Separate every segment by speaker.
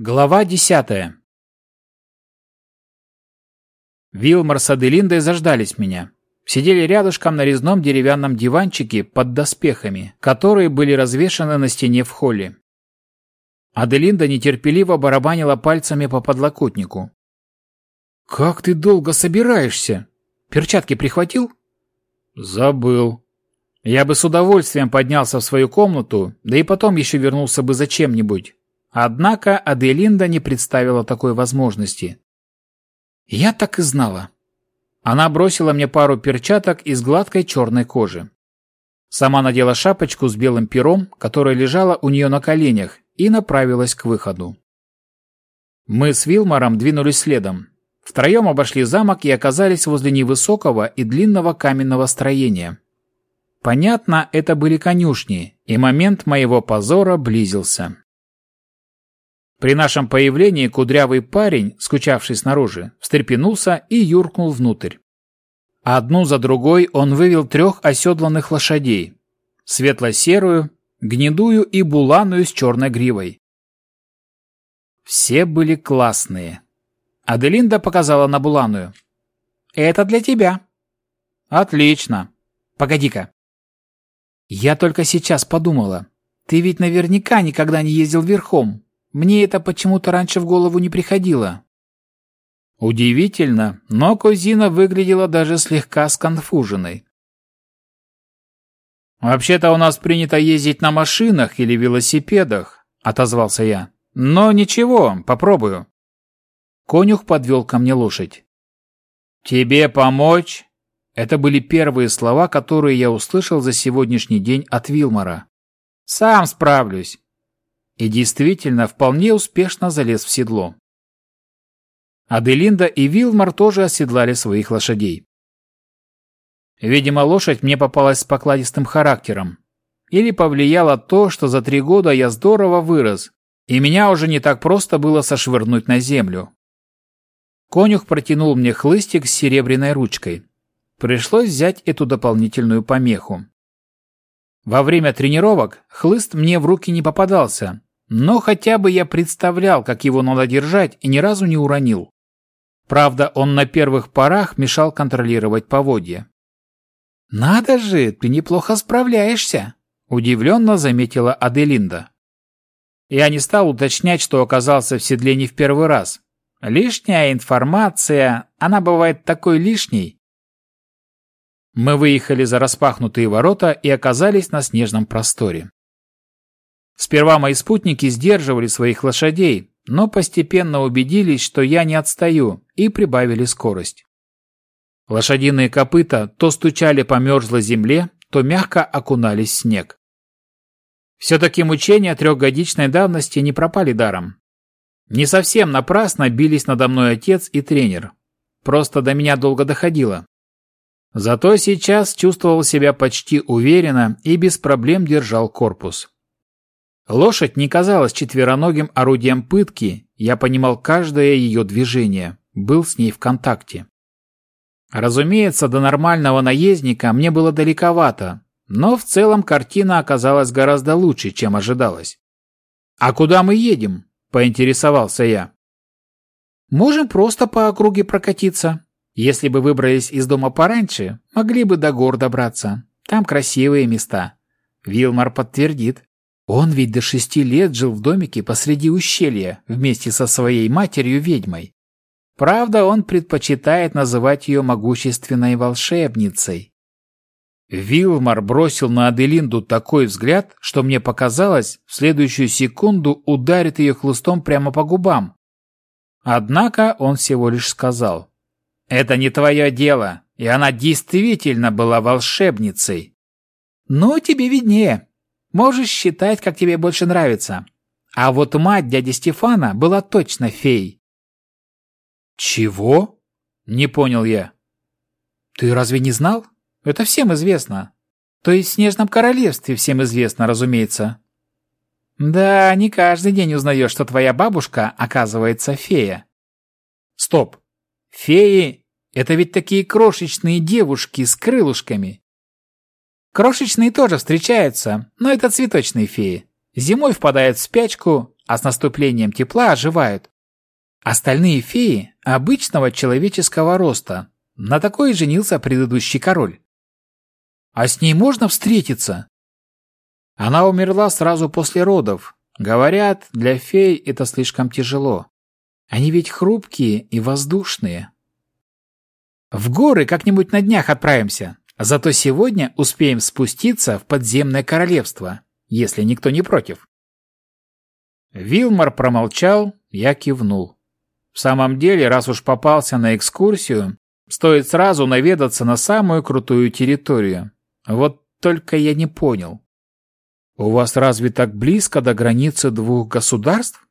Speaker 1: Глава десятая Вилмар с Аделиндой заждались меня. Сидели рядышком на резном деревянном диванчике под доспехами, которые были развешаны на стене в холле. Аделинда нетерпеливо барабанила пальцами по подлокотнику. «Как ты долго собираешься? Перчатки прихватил?» «Забыл», я бы с удовольствием поднялся в свою комнату, да и потом еще вернулся бы за чем-нибудь. Однако Аделинда не представила такой возможности. Я так и знала. Она бросила мне пару перчаток из гладкой черной кожи. Сама надела шапочку с белым пером, которая лежала у нее на коленях, и направилась к выходу. Мы с Вилмаром двинулись следом. Втроем обошли замок и оказались возле невысокого и длинного каменного строения. Понятно, это были конюшни, и момент моего позора близился. При нашем появлении кудрявый парень, скучавший снаружи, встрепенулся и юркнул внутрь. Одну за другой он вывел трех оседланных лошадей. Светло-серую, гнедую и буланую с черной гривой. Все были классные. Аделинда показала на буланую. «Это для тебя». «Отлично. Погоди-ка. Я только сейчас подумала. Ты ведь наверняка никогда не ездил верхом. Мне это почему-то раньше в голову не приходило. Удивительно, но кузина выглядела даже слегка сконфуженной. «Вообще-то у нас принято ездить на машинах или велосипедах», — отозвался я. «Но ничего, попробую». Конюх подвел ко мне лошадь. «Тебе помочь?» Это были первые слова, которые я услышал за сегодняшний день от Вилмора. «Сам справлюсь!» И действительно, вполне успешно залез в седло. Аделинда и Вилмор тоже оседлали своих лошадей. Видимо, лошадь мне попалась с покладистым характером. Или повлияло то, что за три года я здорово вырос, и меня уже не так просто было сошвырнуть на землю. Конюх протянул мне хлыстик с серебряной ручкой. Пришлось взять эту дополнительную помеху. Во время тренировок хлыст мне в руки не попадался, но хотя бы я представлял, как его надо держать и ни разу не уронил. Правда, он на первых порах мешал контролировать поводья. «Надо же, ты неплохо справляешься», – удивленно заметила Аделинда. Я не стал уточнять, что оказался в седле не в первый раз. Лишняя информация, она бывает такой лишней, мы выехали за распахнутые ворота и оказались на снежном просторе. Сперва мои спутники сдерживали своих лошадей, но постепенно убедились, что я не отстаю, и прибавили скорость. Лошадиные копыта то стучали по мерзлой земле, то мягко окунались в снег. Все-таки мучения трехгодичной давности не пропали даром. Не совсем напрасно бились надо мной отец и тренер. Просто до меня долго доходило. Зато сейчас чувствовал себя почти уверенно и без проблем держал корпус. Лошадь не казалась четвероногим орудием пытки, я понимал каждое ее движение, был с ней в контакте. Разумеется, до нормального наездника мне было далековато, но в целом картина оказалась гораздо лучше, чем ожидалось. «А куда мы едем?» – поинтересовался я. «Можем просто по округе прокатиться», если бы выбрались из дома пораньше, могли бы до гор добраться. Там красивые места. Вилмар подтвердит. Он ведь до шести лет жил в домике посреди ущелья вместе со своей матерью-ведьмой. Правда, он предпочитает называть ее могущественной волшебницей. Вилмар бросил на Аделинду такой взгляд, что мне показалось, в следующую секунду ударит ее хлыстом прямо по губам. Однако он всего лишь сказал. Это не твое дело, и она действительно была волшебницей. Ну, тебе виднее. Можешь считать, как тебе больше нравится. А вот мать дяди Стефана была точно феей. Чего? Не понял я. Ты разве не знал? Это всем известно. То есть в Снежном Королевстве всем известно, разумеется. Да, не каждый день узнаешь, что твоя бабушка, оказывается, фея. Стоп. Феи — это ведь такие крошечные девушки с крылышками. Крошечные тоже встречаются, но это цветочные феи. Зимой впадают в спячку, а с наступлением тепла оживают. Остальные феи обычного человеческого роста. На такой женился предыдущий король. А с ней можно встретиться? Она умерла сразу после родов. Говорят, для фей это слишком тяжело. Они ведь хрупкие и воздушные. В горы как-нибудь на днях отправимся. Зато сегодня успеем спуститься в подземное королевство, если никто не против. Вилмар промолчал, я кивнул. В самом деле, раз уж попался на экскурсию, стоит сразу наведаться на самую крутую территорию. Вот только я не понял. У вас разве так близко до границы двух государств?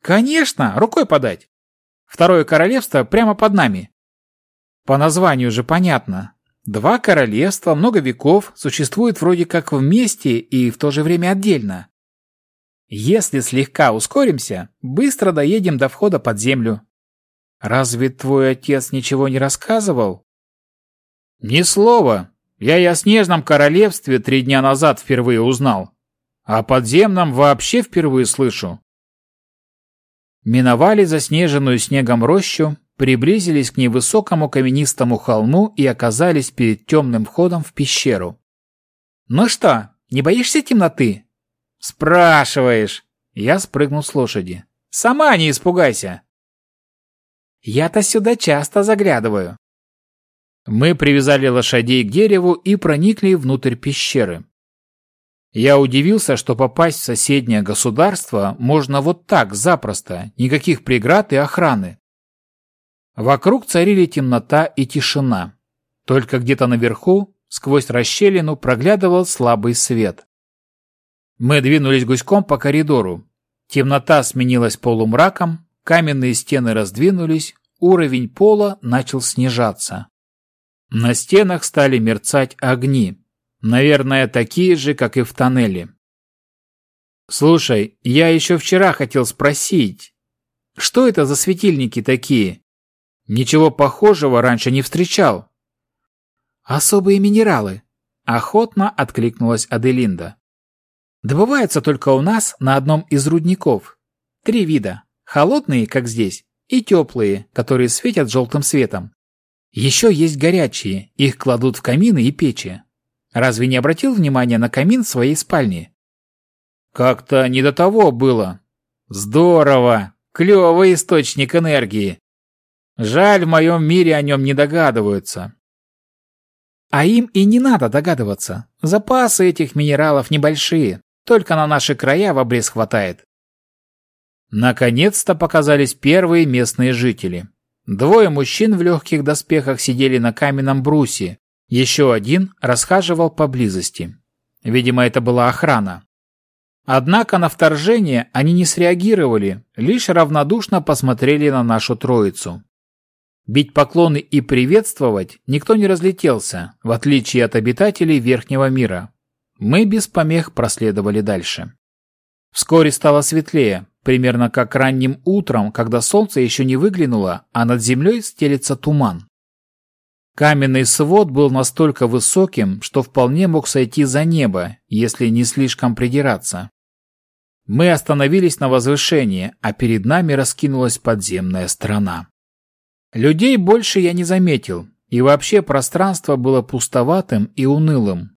Speaker 1: Конечно, рукой подать. Второе королевство прямо под нами. По названию же понятно. Два королевства много веков существуют вроде как вместе и в то же время отдельно. Если слегка ускоримся, быстро доедем до входа под землю. Разве твой отец ничего не рассказывал? Ни слова. Я и о снежном королевстве три дня назад впервые узнал. О подземном вообще впервые слышу. Миновали заснеженную снегом рощу, приблизились к невысокому каменистому холму и оказались перед темным входом в пещеру. «Ну что, не боишься темноты?» «Спрашиваешь!» Я спрыгнул с лошади. «Сама не испугайся!» «Я-то сюда часто заглядываю». Мы привязали лошадей к дереву и проникли внутрь пещеры. Я удивился, что попасть в соседнее государство можно вот так, запросто, никаких преград и охраны. Вокруг царили темнота и тишина. Только где-то наверху, сквозь расщелину, проглядывал слабый свет. Мы двинулись гуськом по коридору. Темнота сменилась полумраком, каменные стены раздвинулись, уровень пола начал снижаться. На стенах стали мерцать огни. Наверное, такие же, как и в тоннеле. «Слушай, я еще вчера хотел спросить, что это за светильники такие? Ничего похожего раньше не встречал». «Особые минералы», — охотно откликнулась Аделинда. Добываются только у нас на одном из рудников. Три вида. Холодные, как здесь, и теплые, которые светят желтым светом. Еще есть горячие, их кладут в камины и печи. Разве не обратил внимания на камин в своей спальне? Как-то не до того было. Здорово! Клевый источник энергии. Жаль, в моем мире о нем не догадываются. А им и не надо догадываться. Запасы этих минералов небольшие, только на наши края в обрез хватает. Наконец-то показались первые местные жители. Двое мужчин в легких доспехах сидели на каменном брусе. Еще один расхаживал поблизости. Видимо, это была охрана. Однако на вторжение они не среагировали, лишь равнодушно посмотрели на нашу троицу. Бить поклоны и приветствовать никто не разлетелся, в отличие от обитателей Верхнего мира. Мы без помех проследовали дальше. Вскоре стало светлее, примерно как ранним утром, когда солнце еще не выглянуло, а над землей стелется туман. Каменный свод был настолько высоким, что вполне мог сойти за небо, если не слишком придираться. Мы остановились на возвышении, а перед нами раскинулась подземная страна. Людей больше я не заметил, и вообще пространство было пустоватым и унылым.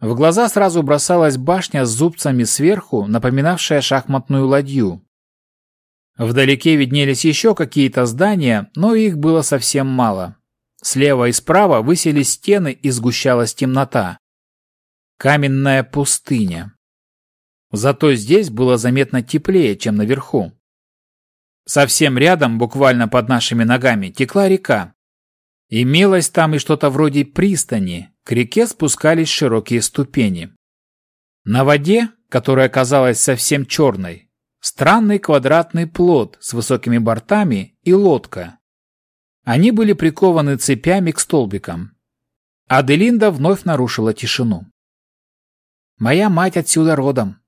Speaker 1: В глаза сразу бросалась башня с зубцами сверху, напоминавшая шахматную ладью. Вдалеке виднелись еще какие-то здания, но их было совсем мало. Слева и справа высились стены и сгущалась темнота. Каменная пустыня. Зато здесь было заметно теплее, чем наверху. Совсем рядом, буквально под нашими ногами, текла река. Имелось там и что-то вроде пристани, к реке спускались широкие ступени. На воде, которая казалась совсем черной, странный квадратный плот с высокими бортами и лодка. Они были прикованы цепями к столбикам. Аделинда вновь нарушила тишину. «Моя мать отсюда родом.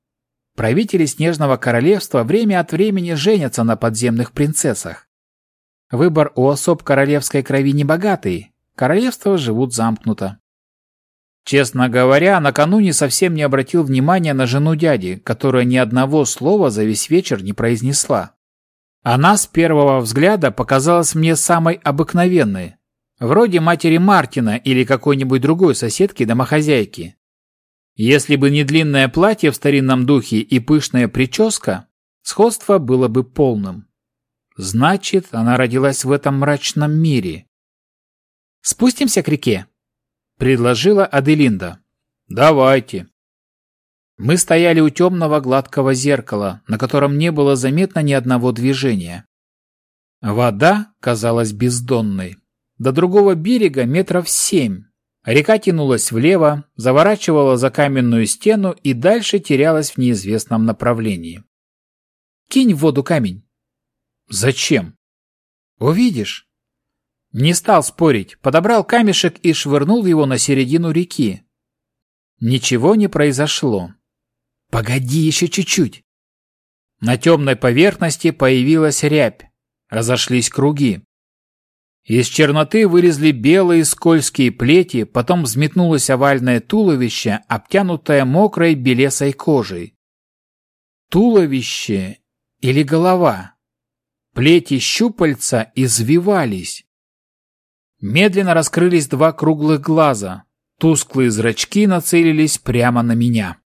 Speaker 1: Правители Снежного Королевства время от времени женятся на подземных принцессах. Выбор у особ королевской крови небогатый, королевства живут замкнуто. Честно говоря, накануне совсем не обратил внимания на жену дяди, которая ни одного слова за весь вечер не произнесла. Она с первого взгляда показалась мне самой обыкновенной, вроде матери Мартина или какой-нибудь другой соседки-домохозяйки. Если бы не длинное платье в старинном духе и пышная прическа, сходство было бы полным. Значит, она родилась в этом мрачном мире. «Спустимся к реке», — предложила Аделинда. «Давайте». Мы стояли у темного гладкого зеркала, на котором не было заметно ни одного движения. Вода казалась бездонной. До другого берега метров семь. Река тянулась влево, заворачивала за каменную стену и дальше терялась в неизвестном направлении. «Кинь в воду камень». «Зачем?» «Увидишь». Не стал спорить, подобрал камешек и швырнул его на середину реки. Ничего не произошло. «Погоди еще чуть-чуть». На темной поверхности появилась рябь. Разошлись круги. Из черноты вылезли белые скользкие плети, потом взметнулось овальное туловище, обтянутое мокрой белесой кожей. Туловище или голова? Плети щупальца извивались. Медленно раскрылись два круглых глаза. Тусклые зрачки нацелились прямо на меня.